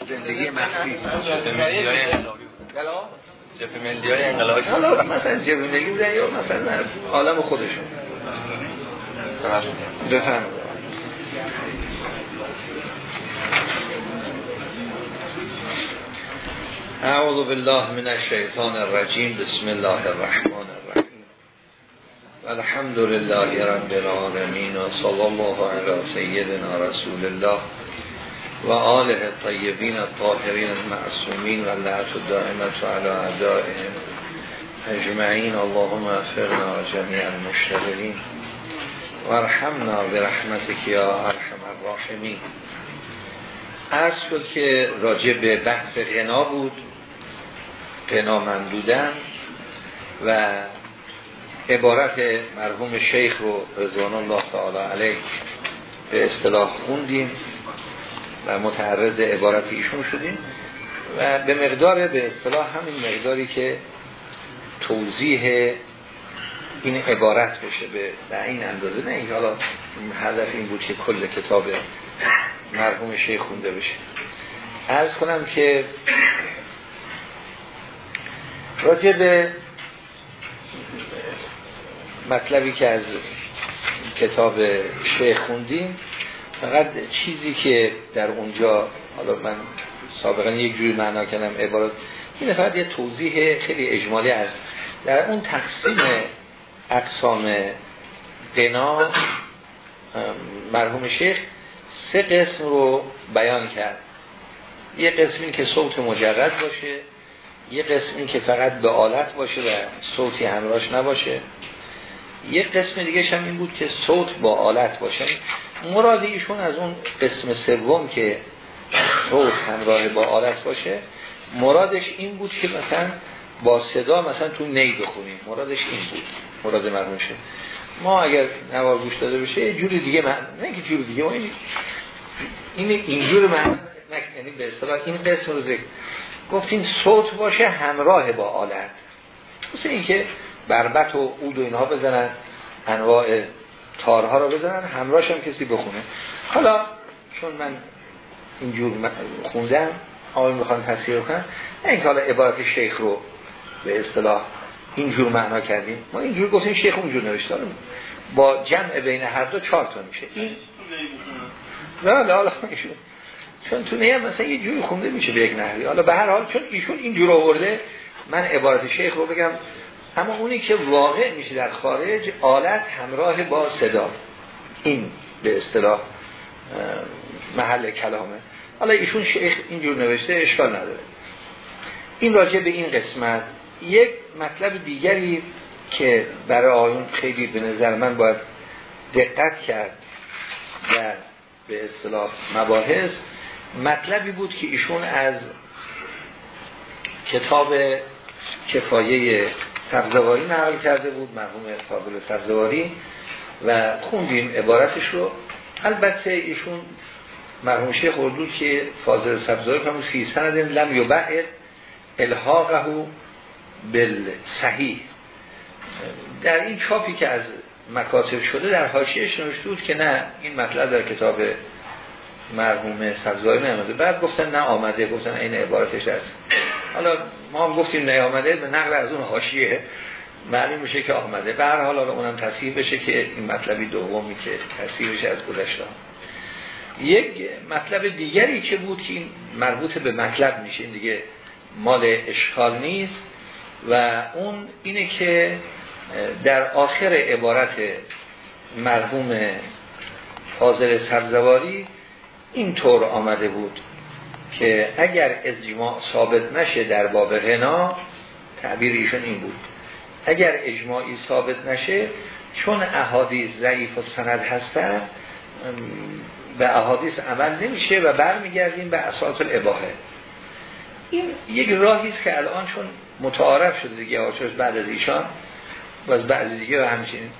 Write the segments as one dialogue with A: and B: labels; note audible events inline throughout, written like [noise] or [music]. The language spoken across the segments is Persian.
A: زندگی مخفی جبه ملی های انقلابی حالا مثلا جبه ملی بودن یا مثلا عالم خودشون بفهم اعوذ بالله من الشیطان الرجیم بسم الله الرحمن الرحیم الحمد لله رب العالمین و صلی الله علی سیدنا رسول الله و آله الطیبین الطاهرین المعصومین و لعت الدائمت علی اعدائهم اجمعین. اللهم افرنا جمیع المشتغلین. و ارحمنا برحمتك یا ارحم الراحمین. عرض که راجع به بحث غنا بود غنا مندودن و عبارت مرحوم شیخ رو رضوان الله تعالی علیه به اصطلاح خوندیم. و متعرض عبارت ایشون شدیم و به مقدار به اصطلاح همین مقداری که توضیح این عبارت بشه به این اندازه. نه حالا هدف این بود که کل کتاب مرحوم شیخ خونده بشه. ارز کنم که راجع به مطلبی که از کتاب شیخ خوندیم فقط چیزی که در اونجا حالا من سابقا یک جوری معنا کردم عبارت این فقط یه توضیح خیلی اجمالی است در اون تقسیم اقسام قنا مرحوم شیخ سه قسم رو بیان کرد. یه قسمی که صوت مجرد باشه یه قسمی که فقط به آلت باشه و صوتی همراش نباشه. یه قسم دیگه هم این بود که صوت با آلت باشه. مراد ایشون از اون قسم سوم که صوت همراه با آلت باشه مرادش این بود که مثلا با صدا مثلا تو نی بخونیم. مرادش این بود. مراد شد. ما اگر نوار گوش داده بشه یه جوری دیگه من نه که جوری دیگه این این اینجور من یعنی به اصطلاح این قسم رو ذکر. گفتیم صوت باشه همراه با آلت. مثل اینکه بربت و عود و اینها بزنن انواع تارها رو بزنن همراهش هم کسی بخونه. حالا چون من اینجور خوندم آقای می‌خوان تصویر کنن نه اینکه حالا عبارت شیخ رو به اصطلاح اینجور معنا کردیم. ما اینجور گفتیم شیخ اونجور نوشته. با جمع بین هر دو چهار تا میشه. این نه حالا ایشون چون تو نیم مثلا یه جوری خونده میشه به یک نحوی. حالا به هر حال چون ایشون اینجور آورده من عبارت شیخ رو بگم اما اونی که واقع میشه در خارج آلت همراه با صدا. این به اصطلاح محل کلامه. حالا ایشون شیخ اینجور نوشته اشکال نداره. این راجع به این قسمت. یک مطلب دیگری که برای آیون خیلی به نظر من باید دقت کرد در به اصطلاح مباحث مطلبی بود که ایشون از کتاب کفایه سبزواری نقل کرده بود مرحوم فاضل سبزواری و خوندیم عبارتش رو. البته ایشون مرحوم شیخ اردو که فاضل سبزواری هم فی سند لم یبعد الحاقه بل صحیح در این چاپی که از مکاتب شده در حاشیهش نوشته بود که نه این مطلب در کتاب مرحوم سبزواری نمیده بعد گفتن نه آمده. گفتن این عبارتش است حالا ما هم گفتیم نه آمده به نقل از اون حاشیه معلوم میشه که آمده. به حال اونم تصحیح بشه که این مطلبی دومی که تصحیح بشه از گذشته. یک مطلب دیگری که بود که این مربوط به مطلب میشه این دیگه مال اشکال نیست. و اون اینه که در آخر عبارت مرحوم حاضر سبزواری اینطور آمده بود. که اگر اجماع ثابت نشه در باب غنا تعبیر ایشون این بود. اگر اجماعی ثابت نشه چون احادیث ضعیف و سند هستن به احادیث عمل نمیشه و برمیگردیم به اساس الاباحه. این یک راهی است که الان چون متعارف شده دیگه آچوش بعد از ایشان؟ و از بعد دیگه و همچین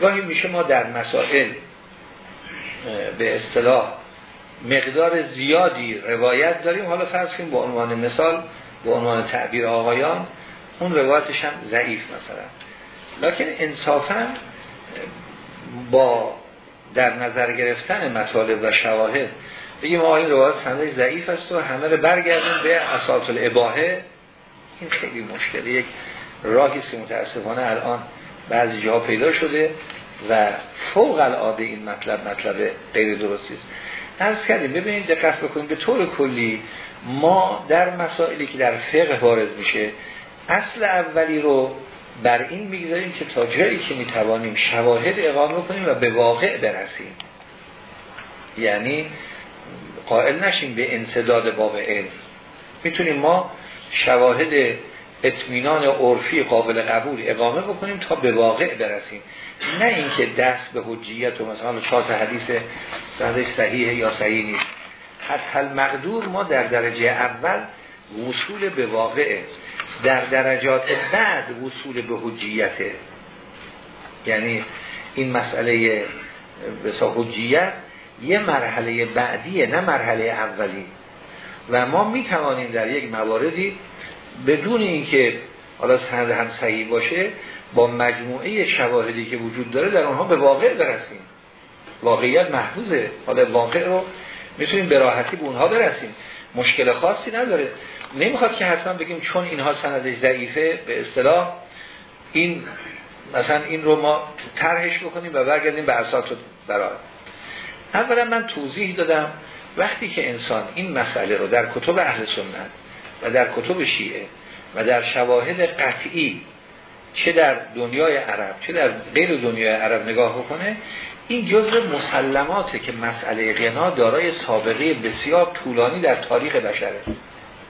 A: گاهی میشه ما در مسائل به اصطلاح مقدار زیادی روایت داریم. حالا فرض کنیم با عنوان مثال با عنوان تعبیر آقایان اون روایتش هم ضعیف مثلا. لکن انصافا با در نظر گرفتن مطالب و شواهد بگیم آقا این روایت سندش ضعیف است و همه رو برگردیم به اساس الاباهه این خیلی مشکلی یک راهی که متاسفانه الان بعضی جاها پیدا شده و فوق العاده این مطلب مطلب غیر درستی است. از کردیم ببینید دقت بکنیم به طور کلی ما در مسائلی که در فقه وارد میشه اصل اولی رو بر این می‌گذاریم که تا جایی که می‌توانیم شواهد اقامه کنیم و به واقع برسیم. یعنی قائل نشیم به انصداد باب علم می‌تونیم ما شواهد اطمینان عرفی قابل قبول اقامه بکنیم تا به واقع برسیم. نه اینکه دست به حجیت و مثلا چهار حدیث صحیح یا صحیح نیست. حتی مقدور ما در درجه اول وصول به واقعه در درجات بعد وصول به حجیته یعنی این مسئله بسا حجیت یه مرحله بعدیه نه مرحله اولی. و ما می توانیم در یک مواردی بدون اینکه حالا سند هم صحیح باشه با مجموعه شواهدی که وجود داره در آنها به واقع برسیم. واقعیت محفوظه. حالا واقع رو می‌تونیم به راحتی به اونها برسیم. مشکل خاصی نداره. نمی‌خواد که حتما بگیم چون اینها سندش ضعیفه به اصطلاح این مثلا این رو ما طرحش بکنیم و برگردیم به اساس برای اولا من توضیح دادم وقتی که انسان این مسئله رو در کتب اهل سنت و در کتب شیعه و در شواهد قطعی چه در دنیای عرب چه در غیر دنیای عرب نگاه بکنه این جزء مسلماته که مسئله غنا دارای سابقه بسیار طولانی در تاریخ بشره.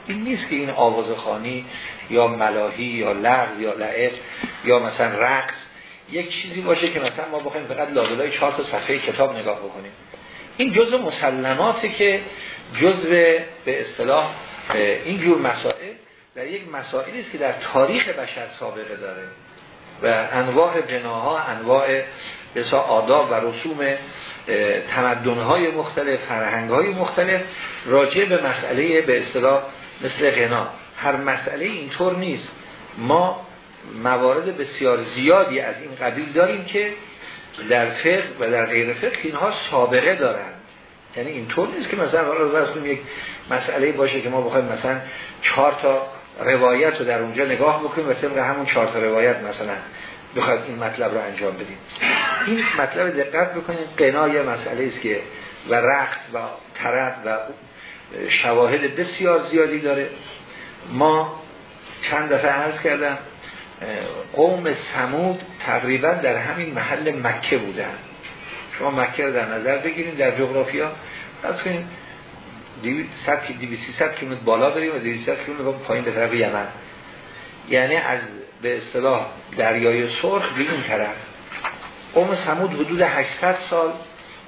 A: این نیست که این آواز خانی یا ملاهی یا لغو یا لعب یا مثلا رقص یک چیزی باشه که مثلا ما بخوایم فقط لابلای چهار تا صفحه کتاب نگاه بکنیم. این جزء مسلماته که جزء به اصطلاح این جور مسائل در یک مسائلی است که در تاریخ بشر سابقه داره و انواع بناها انواع بسا آداب و رسوم تمدنهای مختلف فرهنگهای مختلف راجع به مسئله به اصطلاح مثل غنا. هر مسئله اینطور نیست. ما موارد بسیار زیادی از این قبیل داریم که در فقه و در غیر فقه اینها سابقه دارن یعنی اینطور نیست که مثلا حالا یک مسئله باشه که ما بخوایم مثلا چهار تا روایت رو در اونجا نگاه بکنیم و طبق همون چهار تا روایت مثلا بخواید این مطلب رو انجام بدیم. این مطلب دقت بکنید قنا یه مسئله است که و رقص و طرب و شواهد بسیار زیادی داره. ما چند دفعه عرض کردم قوم سمود تقریبا در همین محل مکه بودن. شما مکه رو در نظر بگیرید در جغرافیا. فرض کنید 200 کیلومتر بالا داریم و 200 کیلومتر پایین به طرف یمن. یعنی از به اصطلاح دریای سرخ به این طرف. قوم سمود حدود 800 سال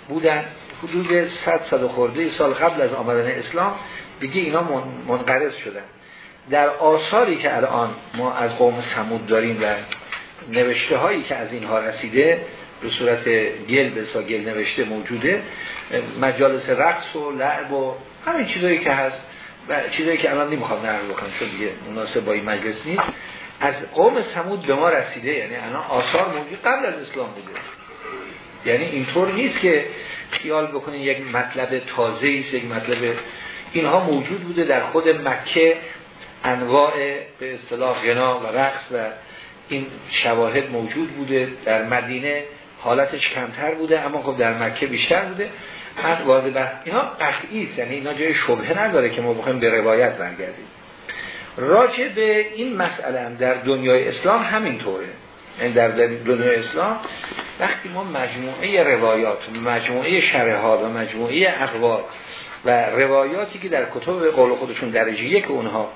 A: بودن. حدود 100 سال خورده سال قبل از آمدن اسلام دیگه اینا منقرض شدن. در آثاری که الان ما از قوم سمود داریم و نوشته هایی که از اینها رسیده به صورت گل به گل نوشته موجوده مجالس رقص و لعب و همین چیزایی که هست و چیزایی که الان نمی‌خوام نقل بکنم چون دیگه مناسب با این مجلس نیست. از قوم سمود به ما رسیده یعنی الان آثار موجود قبل از اسلام بوده. یعنی اینطور نیست که خیال بکنید یک مطلب تازه است یک مطلب اینها موجود بوده در خود مکه انواع به اصطلاح غنا و رقص و این شواهد موجود بوده در مدینه. حالتش کمتر بوده اما خب در مکه بیشتر بوده. من واضح به اینا قطعی یعنی اینا جای شبهه نداره که ما بخوایم به روایت برگردیم. راجع به این مسئله هم در دنیای اسلام همینطوره. یعنی در دنیای اسلام وقتی ما مجموعه روایات مجموعه شرحات و مجموعه اقوال و روایاتی که در کتب قول خودشون درجه یک اونها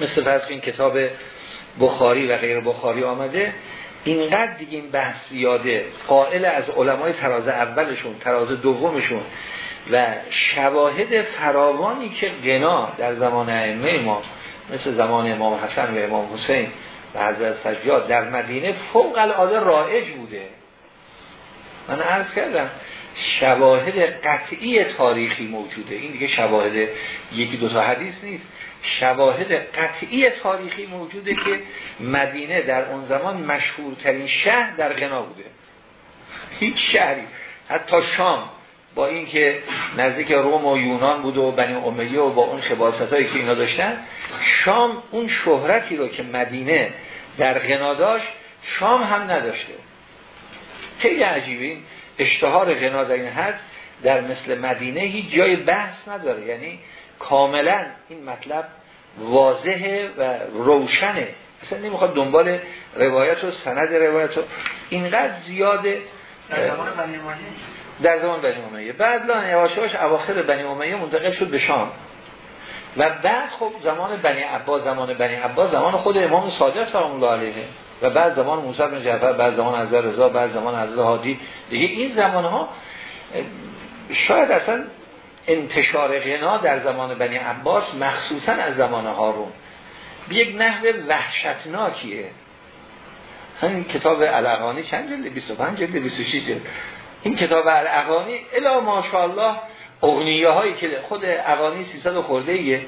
A: مثل فرض این کتاب بخاری و غیر بخاری آمده اینقدر دیگه این بحث زیاده. قائل از علمای تراز اولشون تراز دومشون و شواهد فراوانی که غنا در زمان ائمه ما مثل زمان امام حسن و امام حسین و حضرت سجاد در مدینه فوق العاده رایج بوده. من عرض کردم شواهد قطعی تاریخی موجوده. این دیگه شواهد یکی دو تا حدیث نیست. شواهد قطعی تاریخی موجوده که مدینه در اون زمان مشهورترین شهر در غنا بوده. هیچ شهری. حتی شام با اینکه نزدیک روم و یونان بود و بنی امیه و با اون خباست هایی که اینا داشتن شام اون شهرتی رو که مدینه در غنا داشت شام هم نداشته. خیلی عجیبه. این اشتهار غنا در این حد در مثل مدینه هیچ جای بحث نداره. یعنی کاملا این مطلب واضحه و روشنه. اصلا نمی‌خواد دنبال روایت و سند روایت و اینقدر زیاده در زمان بنی امیه. بعد لان یواشاش اواخر بنی امیه منتقل شد به شام. و بعد خب زمان بنی عباس زمان بنی عباس زمان خود امام صادق سلام الله علیه. و بعد زمان موسی بن جعفر بعد زمان حضرت رضا بعد زمان حضرت هادی دیگه این زمان ها شاید اصلا انتشار غنا در زمان بنی عباس مخصوصا از زمان هارون به یک نحو وحشتناکیه. همین کتاب الاغانی چند جلد؟ 25 جلد 26 جلد. این کتاب الاغانی الا ماشاءالله اغنیه هایی که خود اغانی 300 خورده ایه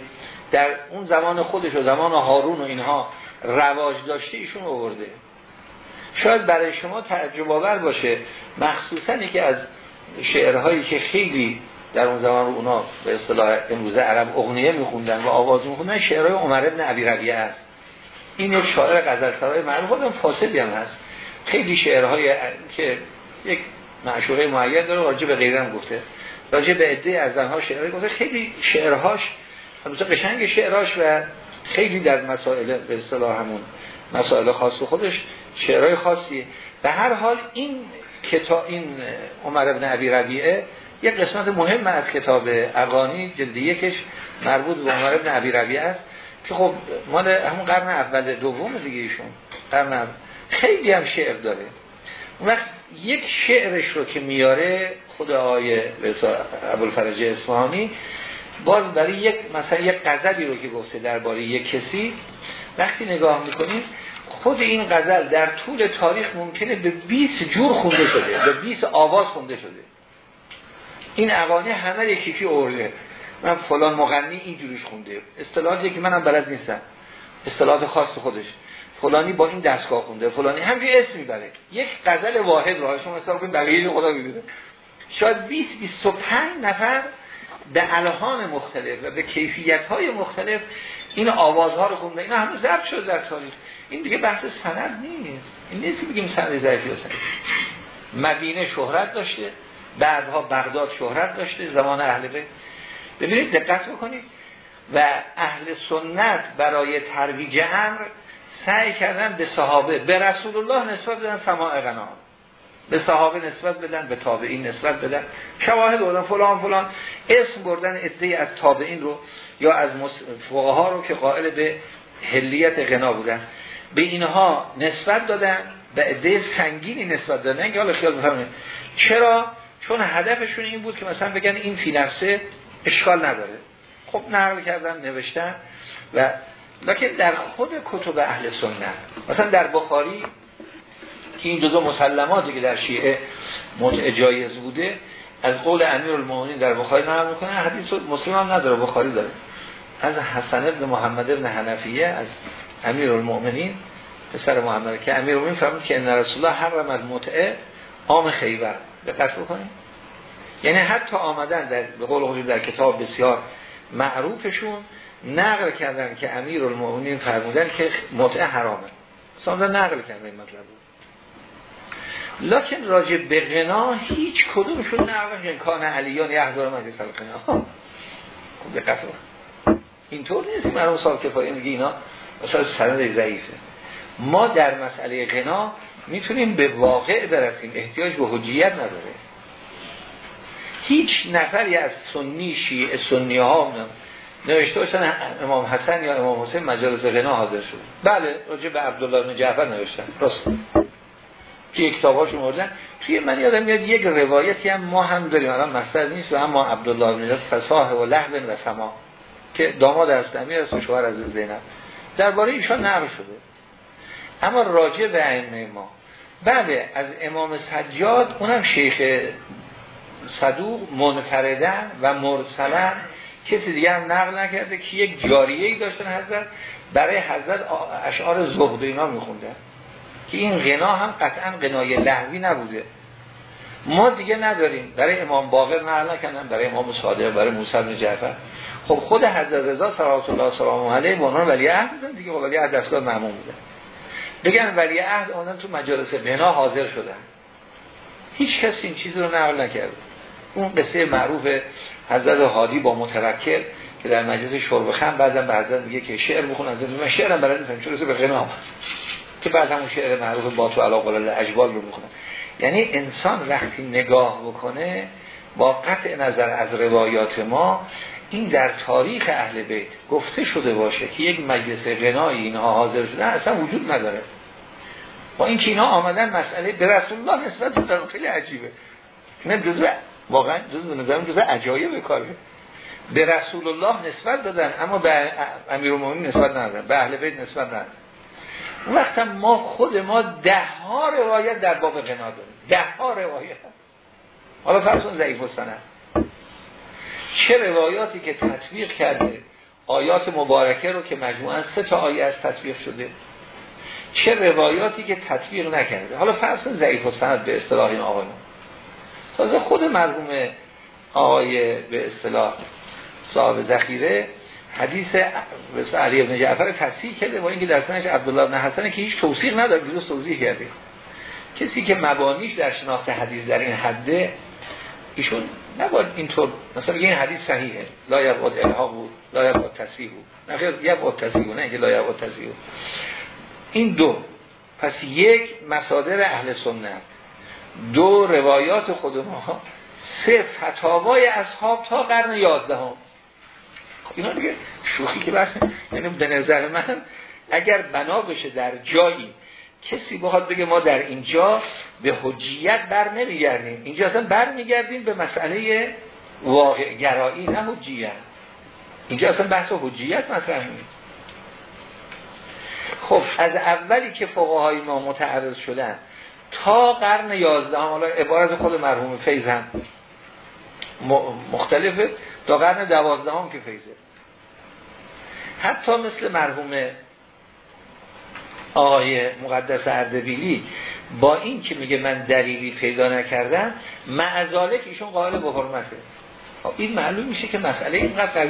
A: در اون زمان خودش و زمان هارون و اینها رواج داشته ایشون آورده شاید برای شما تعجب آور باشه مخصوصا که از شعرهایی که خیلی در اون زمان رو اونا به اصطلاح امروزه عرب اغنیه میخوندن و آواز میخوندن شعرهای عمر ابن عبی ربیعه است. این یک شاعر غزل سرای معروف خودم فاسدی هم هست. خیلی شعرهای که یک معشوقه معید داره راجع به غیرم گفته. راجع به عده از زنها شعرهای گفته. خیلی شعرهاش البته قشنگ شعرهاش و خیلی در مسائل به اصطلاح همون مسائل خاص خودش شعرهای خاصیه. به هر حال این کتاب این عمر ابن عبی ربیعه یک قسمت مهم از کتاب اقانی جلد یکش مربوط به عمر ابن عبی ربیعه است که خب مال همون قرن اول دوم دیگه ایشون. قرن خیلی هم شعر داره. اون وقت یک شعرش رو که میاره خود آقای ابوالفرج اصفهانی باز برای یک مثلا یک غزلی رو که گفته درباره یک کسی وقتی نگاه می‌کنید خود این غزل در طول تاریخ ممکنه به 20 جور خونده شده به 20 آواز خونده شده. این اغانی همه یکی که اورده من فلان مغنی اینجوریش خونده. اصطلاحاتی که منم بلد نیستم. اصطلاحات خاص خودش. فلانی با این دستگاه خونده. فلانی همینجوری اسم می‌بره. یک غزل واحد رو شما حساب کنید بقیه خدا می‌بینه شاید 20 25 نفر به الهان مختلف و به کیفیت های مختلف این آوازها رو خونده. اینا همه ضبط شده در تاریخ. این دیگه بحث سند نیست. این نیست که بگیم سند ضعیفی مدینه شهرت داشته. بعدها بغداد شهرت داشته زمان اهل بیت. ببینید دقت بکنید. و اهل سنت برای ترویج امر سعی کردن به صحابه به رسول الله نسبت بدن سماع غنا. به صحابه نسبت بدن به تابعین نسبت بدن. شواهد بردن فلان فلان. اسم بردن ادهی از تابعین رو یا از فقها رو که قائل به هلیت غنا بودن. به اینها نسبت دادن به عده سنگینی نسبت دادن. که حالا خیال بفرمایید. چرا؟ چون هدفشون این بود که مثلا بگن این فی نفسه اشکال نداره. خب نقل کردن نوشتن و لکن در خود کتب اهل سنت مثلا در بخاری که این دو مسلماتی که در شیعه متع جایز بوده از قول امیر المومنین در بخاری نقل می‌کنه حدیث مسلم هم نداره بخاری داره. از حسن ابن محمد ابن حنفیه از امیر المؤمنین پسر محمد که امیر المؤمنین فرمود که ان رسول الله حرم المتعه عام خیبر. دقت بکنید یعنی حتی آمدن در به قول حضور در کتاب بسیار معروفشون نقل کردن که امیر المؤمنین فرمودن که متعه حرامه. سامده نقل کردن این مطلب بود لکن راجع به غنا هیچ کدومشون نقل که کان علیان یحضر مجلس الغنا خب دقت اینطور نیست. مرحوم صاحب کفایه میگه اینا مثلا سند ضعیفه. ما در مسئله غنا می‌تونیم به واقع برسیم. احتیاج به حجیت نداره. هیچ نفری از سنی شیعه سنی ها نوشته باشن امام حسن یا امام حسین مجالس غنا حاضر شد بله راجع به عبدالله بن جعفر نوشتن. راست. که یک کتاباشون آوردن توی من یادم میاد یک روایتی هم ما هم داریم. الان مستر نیست و اما عبدالله بن جعفر فصاح و لحو و سما. که داماد از امیر است و شوهر از زینب. درباره ایشان نقل شده. اما راجع به ائمه ما بله از امام سجاد اونم شیخ صدوق منفردن و مرسلن کسی دیگه هم نقل نکرده که یک جاریه ای داشتن حضرت. برای حضرت اشعار زهد اینا میخونده. که این غنا هم قطعا غنای لحوی نبوده. ما دیگه نداریم. برای امام باقر نقل نکنم برای امام صادق برای موسی بن جعفر. خب خود حضرت رضا صلوات الله سلام علیه به عنوان ولی عهد دیگه. ولی عهد اصلا معمون بودن بگن ولی عهد آنن تو مجالس بنا حاضر شدن. هیچ کسی این چیز رو نقل نکرد. اون قصه معروف حضرت هادی با مترکر که در مجلس شرب خم بعدم به حضرت میگه که شعر بخون از من شعرم بلد نیستم چون به غنا که بعد همون شعر معروف با تو علاقه اجبال رو می‌خونن یعنی انسان وقتی نگاه بکنه با قطع نظر از روایات ما این در تاریخ اهل بیت گفته شده باشه که یک مجلس غنایی اینها حاضر شدن اصلا وجود نداره. با اینکه اینا آمدن مسئله به رسول الله نسبت دادن خیلی عجیبه. نه جزء واقعا جزء نظرم جزء عجایب کاره. به رسول الله نسبت دادن اما به امیرالمومنین نسبت ندادن به اهل بیت نسبت ندادن. اون وقت ما خود ما ده ها روایت در باب غنا داریم. ده ها روایت. حالا فرسون ضعیف السند. چه روایاتی که تطبیق کرده آیات مبارکه رو که مجموعا سه تا آیه از تطبیق شده چه روایاتی که تطبیق نکرده. حالا فرض ضعیف السند به اصطلاح این آقایون تازه خود مرحوم آقای به اصطلاح صاحب ذخیره حدیث علی ابن جعفر تصحیح کرده با اینکه در سنش عبدالله بن حسن که هیچ توصیق نداره درست توضیح کرده. کسی که مبانیش در شناخت حدیث در این حده ایشون نباید اینطور مثلا این حدیث صحیحه لا یبعد بود لا یبعد بود. نه یبعد تصحیح بود نه اینکه لا یبعد بود. این دو. پس یک مصادر اهل سنت. دو روایات خود ما سه فتاوای اصحاب تا قرن یازدهم. خب اینا دیگه شوخی که بخ یعنی به نظر من اگر بنا بشه در جایی کسی بخواد بگه ما در اینجا به حجیت بر نمیگردیم. اینجا اصلا بر میگردیم به مسئله واقع گرایی نه حجیت. اینجا اصلا بحث حجیت مثلا نیست. خب از اولی که فقهای ما متعرض شدن تا قرن یازدهم حالا عبارت خود مرحوم فیض هم مختلفه تا قرن دوازدهم که فیضه. حتی مثل مرحوم آقای مقدس اردبیلی با این که میگه من دلیلی پیدا نکردم؟ معذالک ایشون قائل به حرمته خب این معلوم میشه که مسئله اینقدر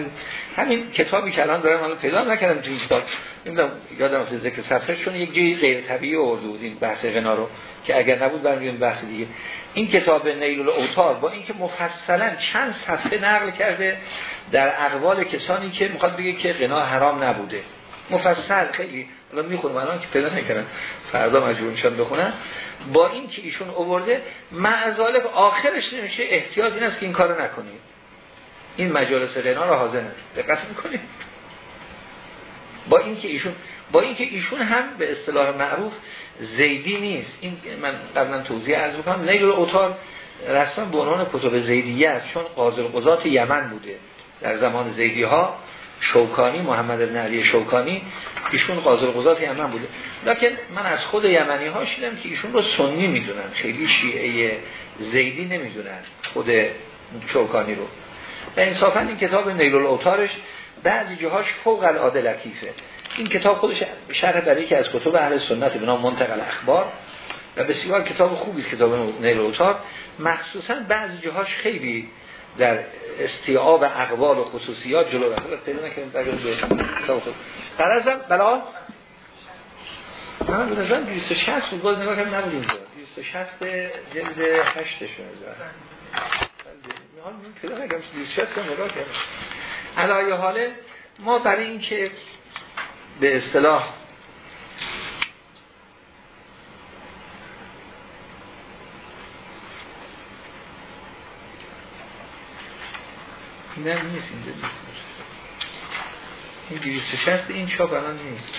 A: همین کتابی که الان دارم الان پیدا نکردم تو کتاب. نمی‌دونم یادم افتاد ذکر صفحه چون یک جایی غیر طبیعی آورده بود این بحث غنا رو که اگر نبود برمیگردیم بحث دیگه. این کتاب نیل الاوتار با اینکه مفصلا چند صفحه نقل کرده در اقوال کسانی که می‌خواد بگه که غنا حرام نبوده. مفصل خیلی. الان می‌خونم الان که پیدا نکردم. فردا مجبور میشم بخونم. با این که ایشون آورده معذالک آخرش نمیشه احتیاط این است که این کارو نکنید. این مجالس غنا رو حاضر دقت می‌کنید. با اینکه ایشون با اینکه ایشون هم به اصطلاح معروف زیدی نیست. این من قبلا توضیح عرض بکنم نیل اوتار رسما به عنوان کتب زیدیه است چون قاضی قضات یمن بوده. در زمان زیدی ها شوکانی محمد بن علی شوکانی ایشون قاضی قضات یمن بوده. لکن من از خود یمنی ها شدم که ایشون رو سنی می‌دونن. خیلی شیعه زیدی نمی‌دونن خود شوکانی رو. و انصافا این کتاب نیل الاوتارش بعضی جاهاش فوق العاده لطیفه. این کتاب خودش شرح برای که از کتب اهل سنت به نام منتقل اخبار و بسیار کتاب خوبی کتاب نیل اوتار مخصوصا بعضی جاهاش خیلی در استیعاب اقوال و خصوصیات جلو رفته پیدا بگم به کتاب خود قرازم بلا من به نظرم 260 بود باز نگاه کنم نبود اینجا. 260 جلد 8 شون حال من پیدا نکنم 260 نگاه کردم. علایه حاله ما برای اینکه به اصطلاح نه نیست اینجا. این 260 این چاپ الان نیست.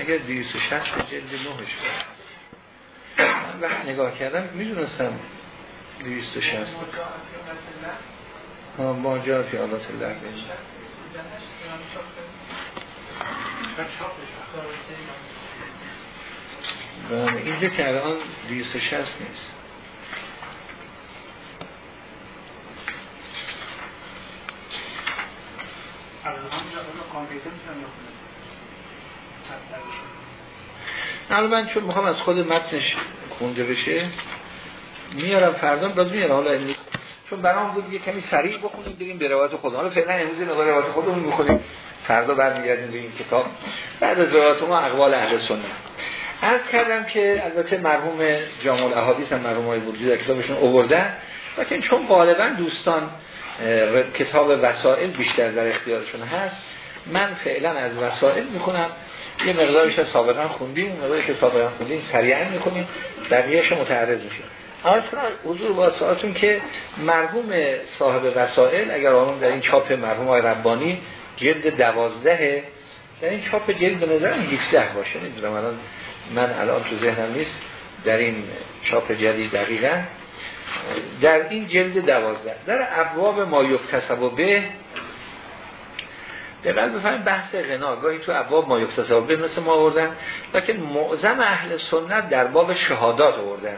A: اگر 260 جلد نهش من وقت نگاه کردم می‌دونستم 260 ما جا فی آلات الله بله اینجا که الان 260 نیست. حالا من چون می‌خوام از خود متنش خونده بشه میارم فردا باز میارم. حالا امروز چون برام بود یه کمی سریع بخونیم بریم به روایت خود. حالا فعلا امروز این روایت خودمون می‌خونیم. فردا برمیگردیم به این کتاب. بعد از روایت ما اقوال اهل سنت. عرض کردم که البته مرحوم جامع الاحادیث هم مرحوم های بودی در کتابشون آوردن لیکن چون غالبا دوستان کتاب وسائل بیشتر در اختیارشون هست. من فعلا از وسائل می‌کنم یه مقدارش سابقا خوندیم مقدارش که سابقا خوندیم سریعا می‌کنیم بقیهش متعرض آرز کنم حضور با ساعتون که مرحوم صاحب وسائل اگر آنون در این چاپ مرحوم های ربانی جلد دوازده در این چاپ جلد به نظرم 17 باشه. نمی‌دونم الان من الان تو ذهنم نیست در این چاپ جدید دقیقا. در این جلد دوازده. در ابواب ما یکتسب به دقیقا بفهمیم بحث غنا. گاهی تو ابواب ما یکتسب به مثل ما آوردن لیکن معظم اهل سنت در باب شهادات آوردن.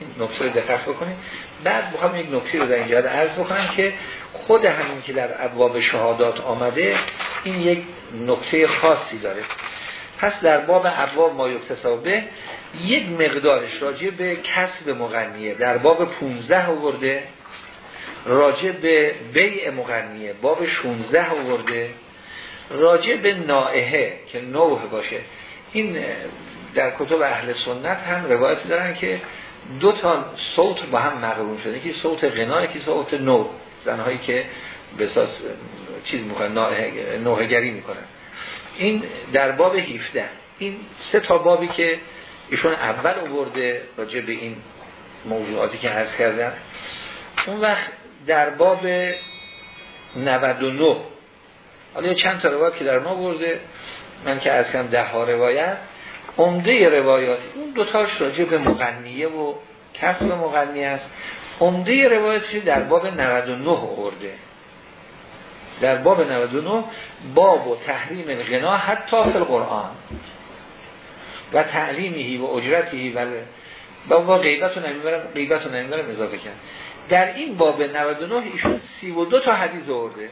A: این نکته رو دقت بکنید. بعد بخوام یک نکته رو در اینجا عرض بکنم که خود همین که در ابواب شهادات آمده این یک نکته خاصی داره. پس در باب ابواب ما به یک مقدارش راجع به کسب مغنیه. در باب 15 آورده راجع به بیع مغنیه. باب 16 آورده راجع به نائهه که نوه باشه. این در کتب اهل سنت هم روایت دارن که دو تا صوت با هم مقرون شده. که صوت غنا که صوت نو زنهایی که به اساس چیز می‌کنن نوهگری می‌کنن. این در باب 17 این سه تا بابی که ایشون اول آورده راجع به این موضوعاتی که عرض کردم اون وقت در باب 99 حالا چند تا روایت که در ما برده من که از کم ده ها روایت عمده روایات اون دوتاش راجع به مغنیه و کسب مغنیه است. عمده روایتش در باب 99 آورده. در باب 99 باب و تحریم الغنا حتی فی القرآن. و تعلیمیهی و اجرتیهی و بابا غیبت و نمی‌برم غیبت و نمی‌برم اضافه کرد. در این باب 99 ایشون 32 تا حدیث آورده.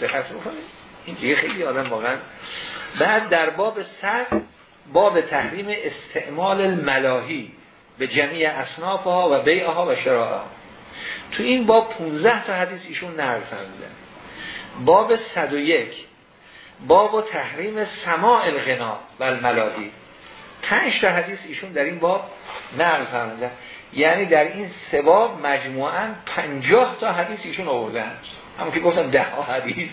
A: دقت بکنید. این دیگه خیلی آدم واقعا. بعد در باب 100 باب تحریم استعمال الملاهی به جمعی اصنافها و بیعها و شراعها. تو این باب 15 تا حدیث ایشون فرمودن. باب 101 باب و تحریم سماع الغنا و الملاهی 5 تا حدیث ایشون در این باب نقل فرمودن. یعنی در این سه باب مجموعاً 50 تا حدیث ایشون آوردن. همون که گفتم ده ها حدیث.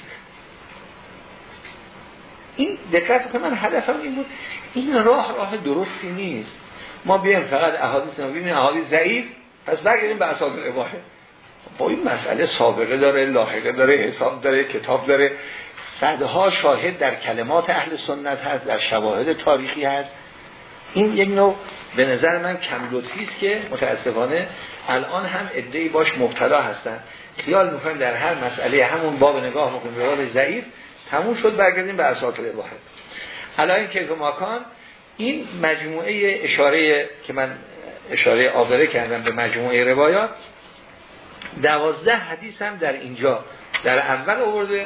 A: این دقت که من هدفم این بود این راه راه درستی نیست. ما بیایم فقط احادیث نبی ببینیم احادیث ضعیف پس برگردیم به اساس اباحه با این مسئله سابقه داره لاحقه داره حساب داره کتاب داره. صدها شاهد در کلمات اهل سنت هست در شواهد تاریخی هست. این یک نوع به نظر من کم است که متاسفانه الان هم ادعی باش مبتلا هستن. خیال می‌کنن در هر مسئله همون باب نگاه می‌کنیم به ضعیف تموم شد برگردیم به اساس الواحد الان که ماکان این مجموعه اشاره که من اشاره آبره کردم به مجموعه روایات دوازده حدیث هم در اینجا در اول آورده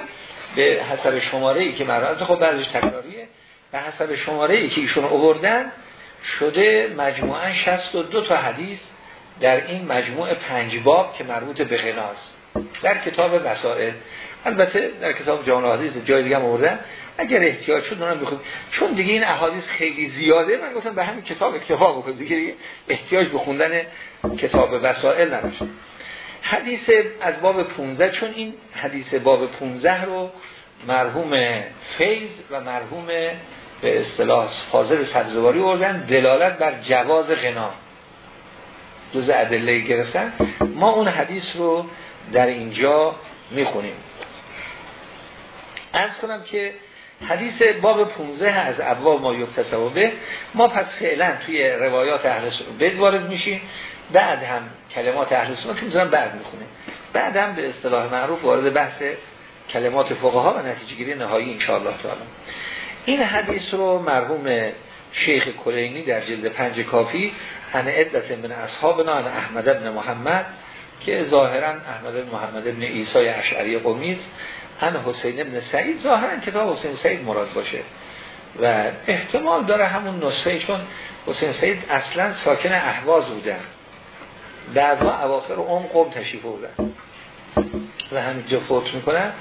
A: به حسب شماره ای که مراد خب بعضش تکراریه. به حسب شماره ای که ایشون آوردن شده مجموعه 62 تا حدیث در این مجموعه پنج باب که مربوط به غناست در کتاب مسائل. البته در کتاب جامع حدیث جای دیگه هم آوردن. اگر احتیاج شد اونم بخونیم چون دیگه این احادیث خیلی زیاده من گفتم به همین کتاب اکتفا بکنیم دیگه, دیگه احتیاج به خوندن کتاب وسائل نباشه. حدیث از باب 15 چون این حدیث باب 15 رو مرحوم فیض و مرحوم به اصطلاح فاضل سبزواری آوردن دلالت بر جواز غنا. جز ادله گرفتن. ما اون حدیث رو در اینجا می‌خونیم. ارز کنم که حدیث باب 15 از ابواب ما یکتسب به ما پس فعلا توی روایات اهل سنت وارد میشیم. بعد هم کلمات اهل سنت که می‌ذارم بعد می‌خونیم بعد هم به اصطلاح معروف وارد بحث کلمات فقها و نتیجه گیری نهایی ان تعالی. این حدیث رو مرحوم شیخ کلینی در جلد پنج کافی ان عدت من اصحابنا ان احمد ابن محمد که ظاهرا احمد ابن محمد ابن عیسی اشعری قمیز ان حسین ابن سعید. ظاهرا کتاب حسین سعید مراد باشه. و احتمال داره همون نسخه چون حسین سعید اصلا ساکن احواز بودن بعدها اواخر عمر قوم تشریف بودن و همینجا فوت می‌کنن.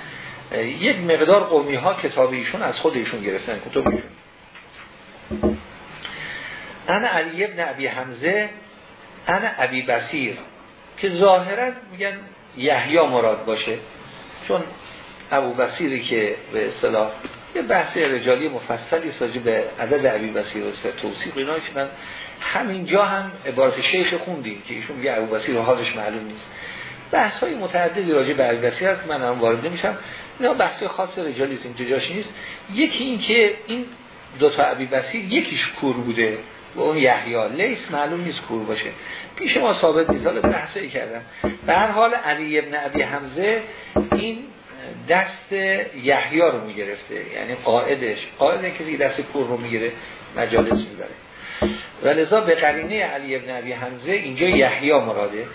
A: یک مقدار قومی ها کتاب ایشون از خود ایشون گرفتن کتب ایشون. انا علی ابن عبی حمزه انا عبی بسیر که ظاهرا میگن یحیی مراد باشه. چون ابو بسیری که به اصطلاح یه بحث رجالی مفصلی ساجی به عدد عبی بسیر و توصیق اینا من همینجا هم عبارت شیخ خوندیم که ایشون میگه بسیر حالش معلوم نیست. بحث های متعددی راجع به بسیر هست من هم وارد میشم اینا بحث خاص رجالی است اینجا جاش نیست. یکی این که این دو تا بسیر یکیش کور بوده و اون یحیی. لیس معلوم نیست کور باشه. پیش ما ثابت نیست. حالا بحثی کردم. به هر حال علی ابن ابی حمزه این دست یحیی رو می‌گرفته. یعنی قائدش. قائد کسی دست کور رو می‌گیره مجالس می‌بره. و لذا به قرینه علی ابن ابی حمزه اینجا یحیی مراده.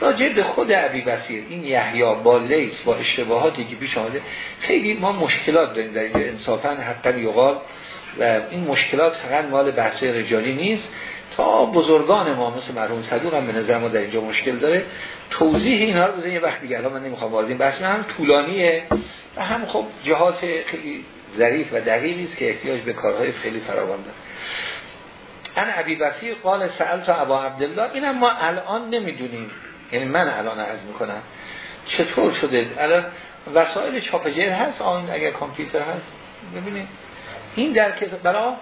A: راجع به خود عبی بسیر این یحیی با لیس با اشتباهاتی که پیش آمده خیلی ما مشکلات داریم در اینجا. انصافا حقا یقال و این مشکلات فقط مال بحث رجالی نیست. تا بزرگان ما مثل مرحوم صدوق هم به نظر ما در اینجا مشکل داره. توضیح اینها رو بزنیم یه وقت دیگه. من نمی‌خوام وارد این بحث هم طولانیه و هم خب جهات خیلی ظریف و دقیقی است که احتیاج به کارهای خیلی فراوان داره. انا ابی بسیر قال سألت ابا عبدالله. اینم ما الان نمی‌دونیم. یعنی من الان عرض می‌کنم. چطور شده؟ الان وسایل چاپ هست؟ آن اگر کامپیوتر هست؟ ببینید این در کتاب برا؟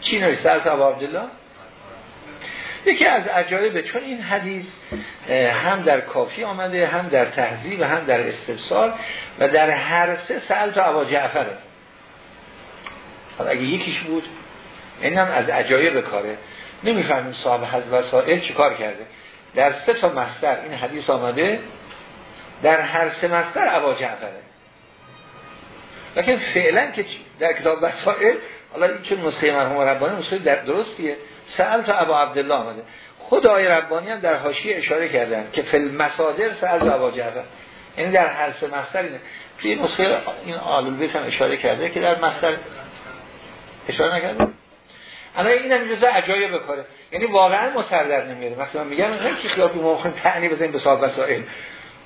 A: چی نوشته از ابو عبدالله. یکی از عجایبه چون این حدیث هم در کافی آمده هم در تهذیب و هم در استفسار و در هر سه سأل ابا جعفره. حالا اگه یکیش بود این هم از عجایب کاره. نمی‌فهمیم صاحب حض وسائل چی کار کرده. در سه تا مستر این حدیث آمده در هر سه مستر ابا جعفره. لیکن فعلا که در کتاب وسائل حالا این چون نسخه مرحوم ربانی نسخه در درستیه. سأل تا ابا عبدالله آمده. خود آقای ربانی هم در حاشیه اشاره کردن که فل مسادر سأل تا ابا جعفر. یعنی در هر سه مستر اینه. توی نسخه این آلول هم اشاره کرده که در مستر اشاره نکرده؟ اما این هم جزء عجایب بکاره. یعنی واقعا مسردر نمیاره وقتی من میگم نه که خیابی موقع تعنی بزنیم به صاحب وسائل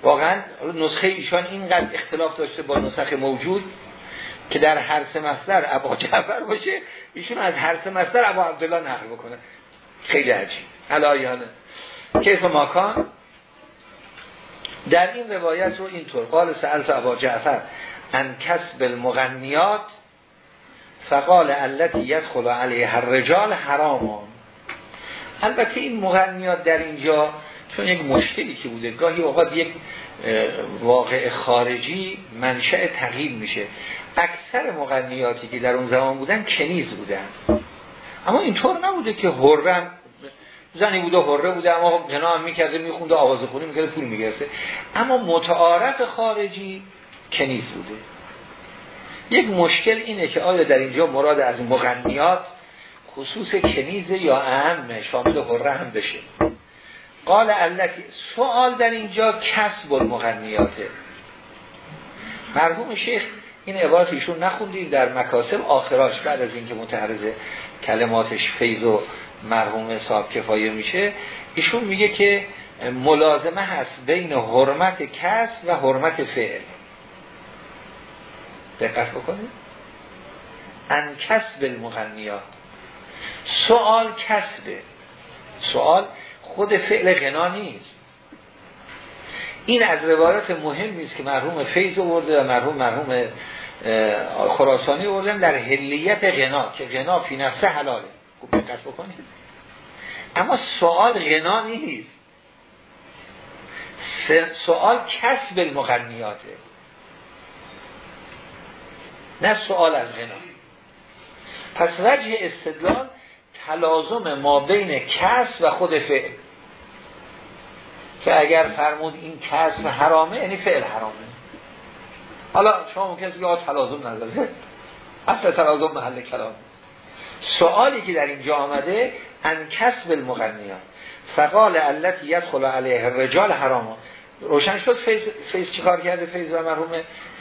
A: واقعا نسخه ایشان اینقدر اختلاف داشته با نسخه موجود که در هر سه مصدر ابا جعفر باشه ایشون از هر سه مصدر ابا عبدالله نقل بکنه. خیلی عجیب. علایانه کیف ماکان؟ در این روایت رو اینطور. قال سألت ابا جعفر ان کسب المغنیات فقال علتی یدخل علیه الرجال حرامان البته این مغنیات در اینجا چون یک مشکلی که بوده. گاهی اوقات یک واقع خارجی منشأ تغییر میشه. اکثر مغنیاتی که در اون زمان بودن کنیز بودن. اما اینطور نبوده که هرم زنی بوده هره بوده اما خب جنا هم می‌کرده میخونده آواز خونی می‌کرده پول می‌گرفته. اما متعارف خارجی کنیز بوده. یک مشکل اینه که آیا در اینجا مراد از مغنیات خصوص کنیز یا اهم شامل هره هم بشه. قال علتی سوال در اینجا کسب المغنیاته. مرحوم شیخ این عبارت ایشون نخوندید در مکاسب آخراش بعد از اینکه متعرض کلماتش فیض و مرحوم صاحب کفایه میشه ایشون میگه که ملازمه هست بین حرمت کس و حرمت فعل. دقت بکنید. ان کسب المغنیات. سوال کسبه. سوال خود فعل غنا نیست. این از روایات مهم است که مرحوم فیض آورده و مرحوم مرحوم خراسانی آوردن در هلیت غنا که غنا فی نفسه حلاله. خوب دقت بکنید. اما سوال غنا نیست. سوال کسب المغنیاته. نه سوال از غنا پس وجه استدلال تلازم ما بین کسب و خود فعل. که اگر فرمود این کسب حرامه یعنی فعل حرامه. حالا شما ممکن است تلازم نداره اصلا تلازم محل کلام. سوالی که در اینجا آمده ان کسب المغنیان. فقال علتی یدخل علیه الرجال حرام. روشن شد فیض, فیض چیکار کرده؟ فیض و مرحوم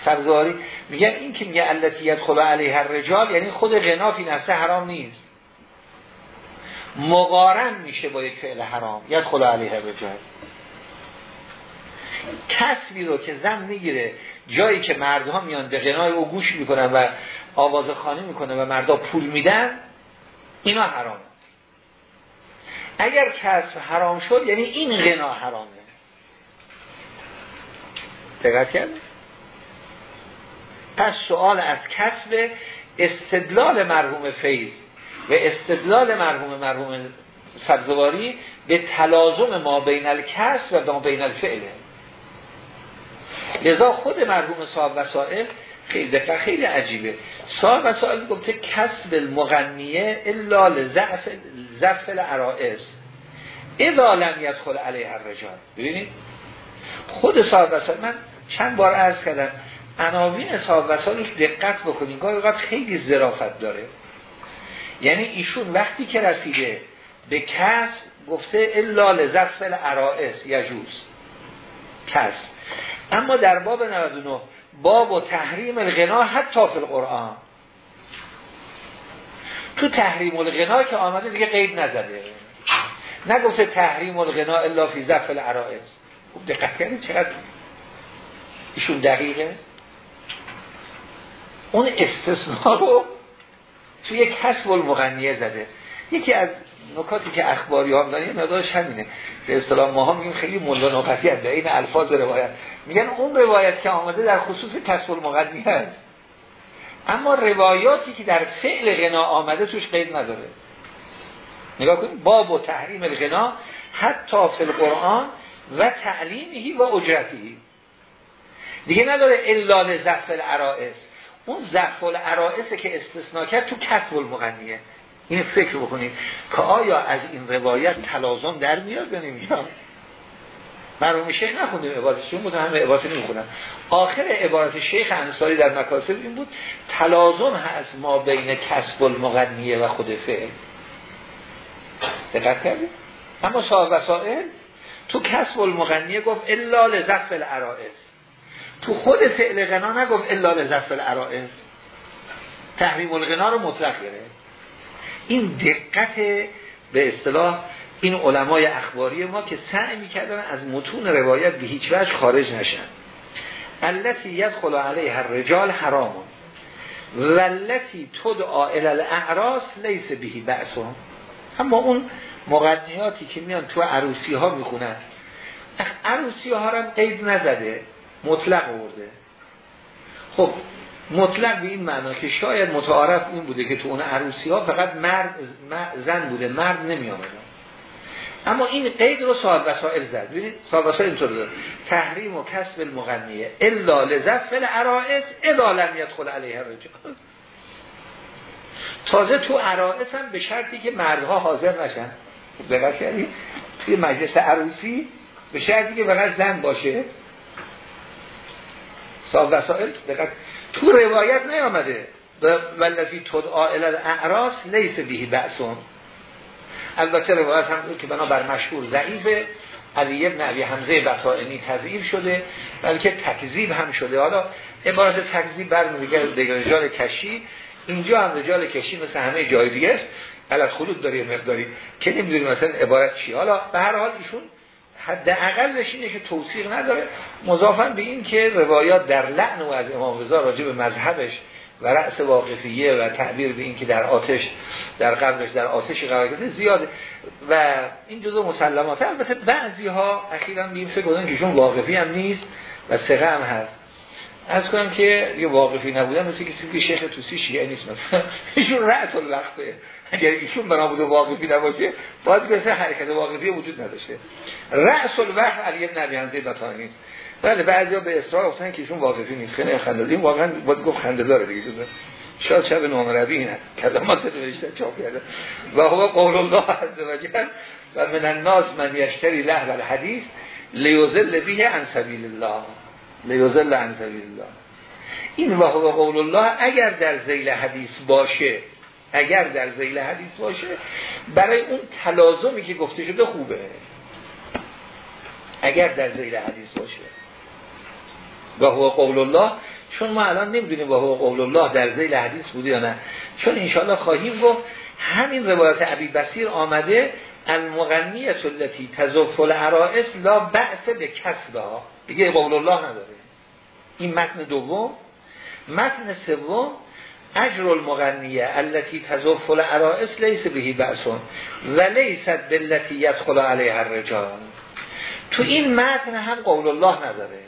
A: سبزاری میگن این که میگه علتی یدخل علیه الرجال یعنی خود غنا فی نفسه حرام نیست. مقارن میشه با یک فعل حرام ید خلا علیه رجال کسبی رو که زن می‌گیره جایی که مردها میان به غنای او گوش می‌کنن و آواز خانه می‌کنن و مردها پول میدن اینا حرام. اگر کسب حرام شد یعنی این غنا حرامه. دقت کرد؟ پس سوال از کسب استدلال مرحوم فیض و استدلال مرحوم مرحوم سبزواری به تلازم ما بین الکسب و ما بین الفعله لذا خود مرحوم صاحب وسائل خیلی دقیق خیلی عجیبه. صاحب وسائل گفته کسب المغنیه الا لزعف زعف العرائز اذا لم یدخل علیه الرجال. ببینید؟ خود صاحب وسائل من چند بار عرض کردم عناوین صاحب وسائلش دقت بکنید گاهی اوقات خیلی ظرافت داره. یعنی ایشون وقتی که رسیده به کس گفته الا لزعف العرائز یجوز. کس. اما در باب 99 باب و تحریم الغنا حتی فی القرآن. تو تحریم الغنا که آمده دیگه قید نزده. نگفته تحریم الغنا الا فی زف العرائز خوب دقت کردید چقدر ایشون دقیقه. اون استثناء رو توی کسب المغنیه زده. یکی از نکاتی که اخباری ها داریم مقدارش همینه. به اصطلاح ما ها میگیم خیلی ملا نقطی در این الفاظ روایت. میگن اون روایت که آمده در خصوص کسب المغنی هست اما روایاتی که در فعل غنا آمده توش قید نداره. نگاه کنید باب و تحریم الغنا حتی فی القرآن و تعلیمهی و اجرتهی دیگه نداره الا لزفل العرائس. اون زفل العرائس که استثناء کرد تو کسب المغنیه. این فکر بکنید. که آیا از این روایت تلازم در میاد یا نمیاد؟ مرحوم شیخ نخوندیم عبارتشون بود همه عبارت نمی‌خونم آخر عبارت شیخ انصاری در مکاسب این بود تلازم هست ما بین کسب المغنیه و خود فعل. دقت کردیم اما صاحب وسائل تو کسب المغنیه گفت الا لزف العرائز تو خود فعل غنا نگفت الا لزف العرائز تحریم الغنا رو مطلق گرفت. این دقت به اصطلاح این علمای اخباری ما که سعی می‌کردن از متون روایت به هیچ وجه خارج نشن. التي يدخل عليها الرجال حرام. والتي تدعى الى الاعراس ليس به بأس. اما اون مقدمیاتی که میان تو عروسی ها می‌خونن عروسی ها هم قید نزده. مطلق ورده خب مطلق به این معنا که شاید متعارف این بوده که تو اون عروسی ها فقط مرد زن بوده مرد نمی آمده اما این قید رو صاحب وسائل زد. ببینید صاحب وسائل اینطور داد تحریم و کسب المغنیه. الا لزف العرائس الا لم يدخل علیه الرجال تازه تو عرائس هم به شرطی که مردها حاضر نشن. دقت کردی؟ توی مجلس عروسی به شرطی که فقط زن باشه. صاحب وسائل دقت. تو روایت نیامده. ولذی تدعا الى الاعراس لیس بهی بأسون. البته روایت هم که بنا مشهور ضعیفه. علی ابن عبی حمزه بطائنی تضعیف شده بلکه تکذیب هم شده. حالا عبارت تکذیب برمیگرده به رجال کشی. اینجا هم رجال کشی مثل همه جای دیگه است. غلط خلود داره مقداری. که نمی‌دونیم مثلا عبارت چی حالا به هر حال ایشون حد اقلش اینه که توصیق نداره مضافن به این که روایات در لعن و از امام رضا راجع به مذهبش و رأس واقفیه و تعبیر به این که در آتش در قبلش در آتش قرار گرفته زیاده. و این جزء مسلمات البته بعضی ها اخیرا بیم فکر که واقفی هم نیست و سقه هم هست. از کنم که یه واقفی نبودن مثل کسی که شیخ توسی شیعه نیست مثلا. [laughs] ایشون رأس الوقفه. اگر ایشون بنا بود واقفی نباشه باید مثل حرکت واقفی وجود نداشته. رأس الوقف علی ابن ابی حمزه بطانی بله بعضیا به اصرار گفتن که ایشون واقفی نیست. خیلی خنده این واقعا باید گفت خنده داره دیگه شاید شب نامربی این کلمات نوشته چاپ کرده. و هو قول الله عز وجل و من الناس من یشتری له الحدیث لیوزل به عن سبیل الله. لیوزل عن سبیل الله این و هو قول الله اگر در زیل حدیث باشه اگر در زیل حدیث باشه برای اون تلازمی که گفته شده خوبه. اگر در زیل حدیث باشه. و هو قول الله چون ما الان نمی‌دونیم و هو قول الله در زیل حدیث بوده یا نه. چون انشاءالله خواهیم گفت همین روایت عبی بسیر آمده المغنیت التي تزف العرائس لا بعث به کسبها دیگه قول الله نداره. این متن دوم. متن سوم اجر المغنیه التي تزف العرائس لیس بهی بأسون و لیست بالتي یدخل علیها الرجال. تو این متن هم قول الله نداره.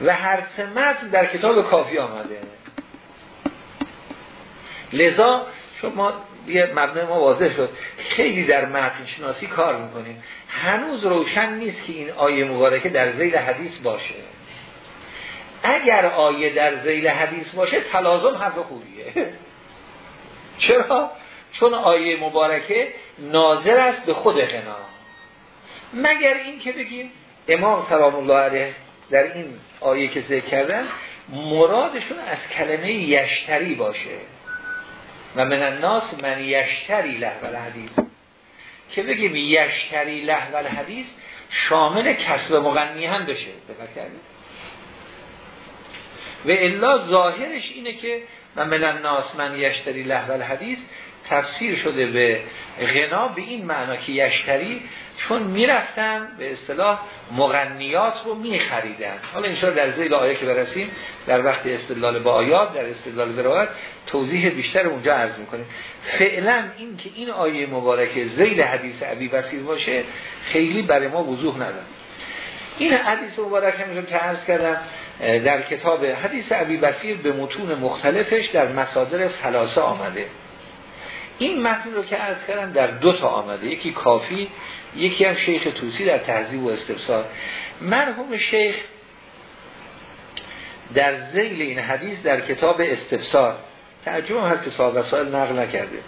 A: و هر سه متن در کتاب کافی آمده. لذا شما یه مبنای ما واضح شد. خیلی در متن شناسی کار می‌کنیم. هنوز روشن نیست که این آیه مبارکه در زیل حدیث باشه. اگر آیه در زیل حدیث باشه تلازم حرف خوبیه. [laughs] چرا؟ چون آیه مبارکه ناظر است به خود غنا. مگر این که بگیم امام سلام الله علیه در این آیه که ذکر کردن مرادشون از کلمه یشتری باشه. و من الناس من یشتری لحو الحدیث. که بگیم یشتری لحو الحدیث شامل کسب مغنی هم بشه. بفکر و الا ظاهرش اینه که و من الناس من یشتری لحو الحدیث تفسیر شده به غنا به این معنا که یشتری چون می‌رفتن به اصطلاح مغنیات رو میخریدن. حالا انشاءالله در زیل آیه که برسیم در وقت استدلال با آیات در استدلال برایت توضیح بیشتر اونجا عرض می‌کنیم. فعلا این که این آیه مبارکه زیل حدیث عبی بسیر باشه خیلی برای ما وضوح نداره. این حدیث مبارک همیشون که عرض کردم در کتاب حدیث عبی بسیر به متون مختلفش در مصادر سلاسه آمده. این متن رو که عرض کردم در دو تا آمده. یکی کافی یکی هم شیخ توسی در تهذیب و استفسار. مرحوم شیخ در زیل این حدیث در کتاب استفسار. ترجمه هست که صاحب وسائل نقل نکرده.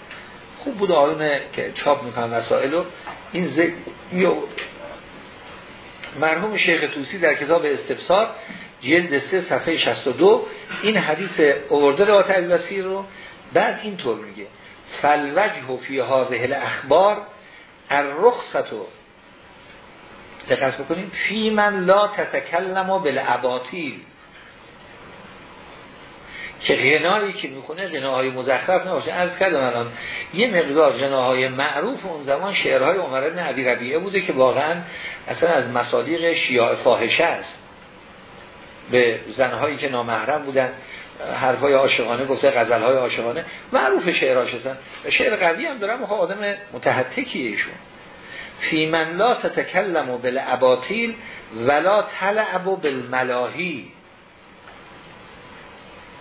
A: خوب بود آرون که چاپ می‌کنن وسائل رو. این زیل مرحوم شیخ توسی در کتاب استفسار جلد 3 صفحه 62 این حدیث اوورده روایت رو. بعد اینطور میگه. فالوجه فی هذه الاخبار الرخصتو دقت بکنیم. فی من لا تتکلم بالعباطیل. که غنایی که می‌خونه غناهای مزخرف نباشه. از کردم الان یه مقدار غناهای معروف اون زمان شعرهای عمر بن عبی ربیعه بوده که واقعا اصلا از مصادیق شیاع فاحشه است. به زنهایی که نامحرم بودن. حرفای عاشقانه گفته غزلهای عاشقانه. معروف شعراش هستن شعر قوی هم دارم آدم متحتکیه ایشون. فی من لا تتکلم بالعباطیل ولا تلعب بالملاهی.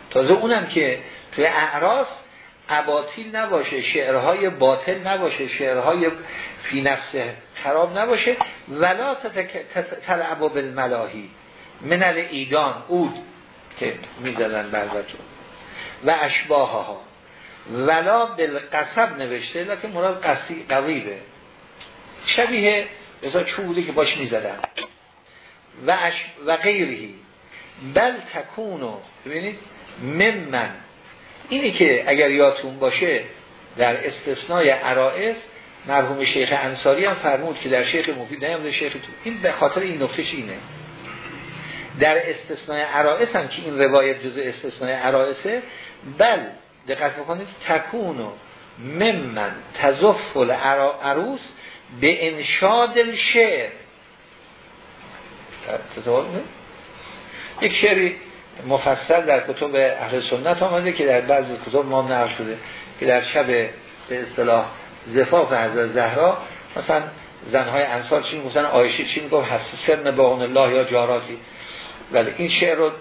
A: تازه اونم که توی اعراس عباطیل نباشه شعرهای باطل نباشه شعرهای فی نفس خراب نباشه. ولا تلعب بالملاهی. منل ایدان اود. که می‌زدن بعضتون و اشباه ها ولا بالقصب نوشته لکه مراد قصی قویبه. شبیه بسا چوبی که باش می‌زدن. و, اش و غیری بل تکونو ببینید ممن. اینی که اگر یادتون باشه در استثنای عرائس مرحوم شیخ انصاری هم فرمود که در شیخ مفید نیامده شیخ تو این به خاطر این نکتهش اینه. در استثناء عرائس هم که این روایت جزء استثناء عرائسه بل دقت بکنید تکونو ممن تزف العروس به انشاد الشعر. یک شعری مفصل در کتب اهل سنت آمده که در بعضی کتب ما نقل شده که در شب به اصطلاح زفاف حضرت زهرا مثلا زنهای انصار چی می‌گفتن؟ آیشه چی می‌گفت؟ حفظ سرن باغن الله یا جاراتی. ولی این شعر رو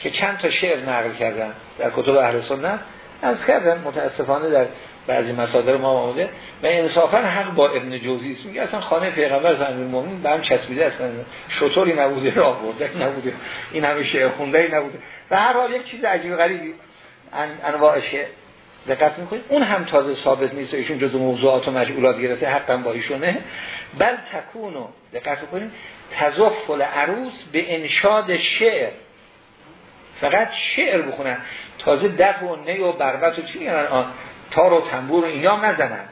A: که چند تا شعر نقل کردن در کتب اهل سنت از کردن متاسفانه در بعضی مصادر ما آمده. و انصافا حق با ابن جوزی است. میگه اصلا خانه پیغمبر و امیرالمومنین به هم چسبیده اصلا شطوری نبوده راه برده نبوده. این همه شعر خونده نبوده. و هر حال یک چیز عجیب غریبی انواع شعر دقت می‌کنید. اون هم تازه ثابت نیست ایشون جزو موضوعات و مجعولات گرفته حقا با ایشونه. بل تکونو دقت می‌کنید تزفل عروس به انشاد شعر. فقط شعر بخونن. تازه دف و نی و بربت و چی میگن تار و تنبور و اینا نزنن.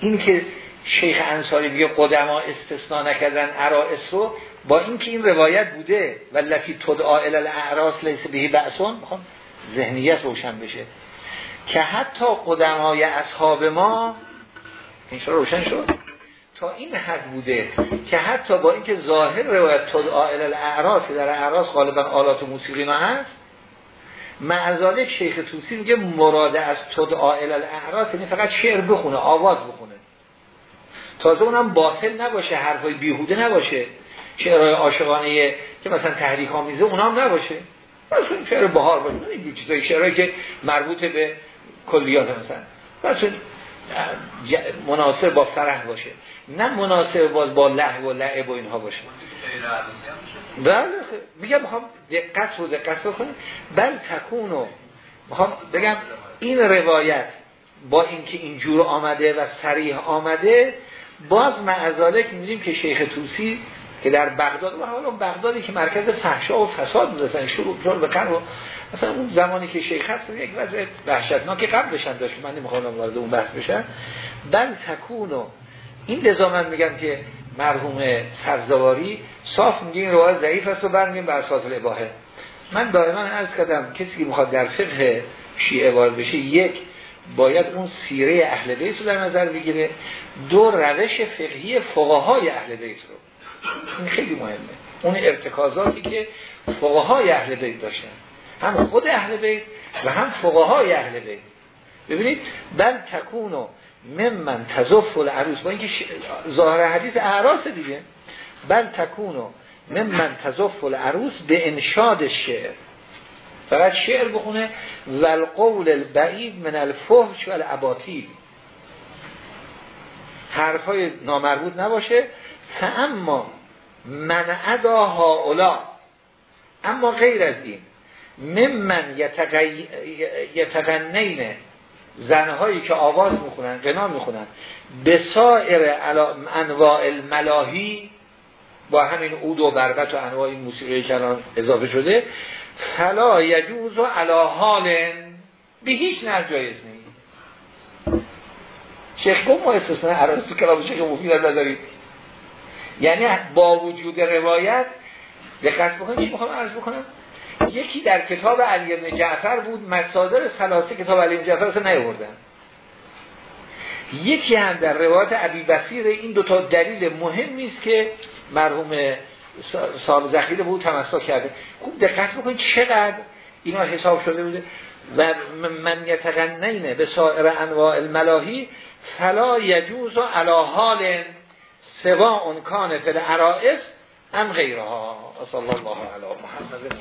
A: این که شیخ انصاری میگه قدما استثناء نکردن عرائس رو با اینکه این روایت بوده و لفی تدعا الاعراس لیس بهی بأسون ذهنیت روشن بشه. که حتی قدمای اصحاب ما این روشن شد؟ تا این حد بوده که حتی با اینکه ظاهر روایت تدعا الاعراس که در اعراس غالبا آلات موسیقی ما هست شیخ توسی میگه مراده از تدعا الاعراس یعنی فقط شعر بخونه آواز بخونه. تازه اونم باطل نباشه حرفای بیهوده نباشه شعرهای عاشقانه که مثلا تحریک آمیزه اونام نباشه. مثلا شعر بهار باشه این چیزای شعرهایی که مربوط به کلیات مثلا. مثلا مناسب با فرح باشه. نه مناسب باز با لحو و لعب و اینها باشه. بله میگم می‌خوام دقت رو دقت بکنیم. بل تکونو می‌خوام بگم این روایت با اینکه اینجور آمده و سریح آمده باز معذالک میدیم که شیخ توسی که در بغداد و حالا بغدادی که مرکز فحشا و فساد بوده شروع شروع به و مثلا اون زمانی که شیخ هست یک وضع وحشتناک قبلش هم داشت من نمی‌خوام وارد اون بحث بشم. بل تکونو این لذا من میگم که مرحوم سرزواری صاف میگه این روایت ضعیف است و برمیگیم به اساس الاباحه. من دائما عرض کردم کسی که می‌خواد در فقه شیعه وارد بشه یک باید اون سیره اهل بیت رو در نظر بگیره. دو روش فقهی فقهای اهل بیت رو. این خیلی مهمه. اون ارتکازاتی که فقهای اهل بیت داشتن. هم خود اهل بیت و هم فقهای اهل بیت. ببینید بل تکونو من تزف العروس. با اینکه ظاهر حدیث اعراس دیگه. بل تکونو من تزف العروس به انشاد شعر. فقط شعر بخونه. و القول البعید من الفحش و الاباطیل حرفای نامربوط نباشه. فاما من ادا هاولا اما غیر از این ممن یتغنین زنهایی که آواز می‌خونن قنا می‌خونن به سایر انواع الملاهی با همین عود و بربت و انواع موسیقی که اضافه شده فلا یجوز و علا حال به هیچ نرجایز نیست. شیخ ما استثناء عراض تو کلام شیخ مفید ندارید یعنی با وجود روایت دقت بکنید چی می‌خوام عرض بکنم؟ یکی در کتاب علی بن جعفر بود مصادر سلاسه کتاب علی بن جعفر رو نیاوردن. یکی هم در روایت ابی بصیر این دوتا دلیل مهمی است که مرحوم صاحب ذخیره بود تمسا کرده. خوب دقت بکنید چقدر اینا حساب شده بوده. و من یتقنینه به سائر انواع الملاهی فلا یجوز و علا حال سوا اون کان فل عرائس ام غیرها. صلی الله علی محمد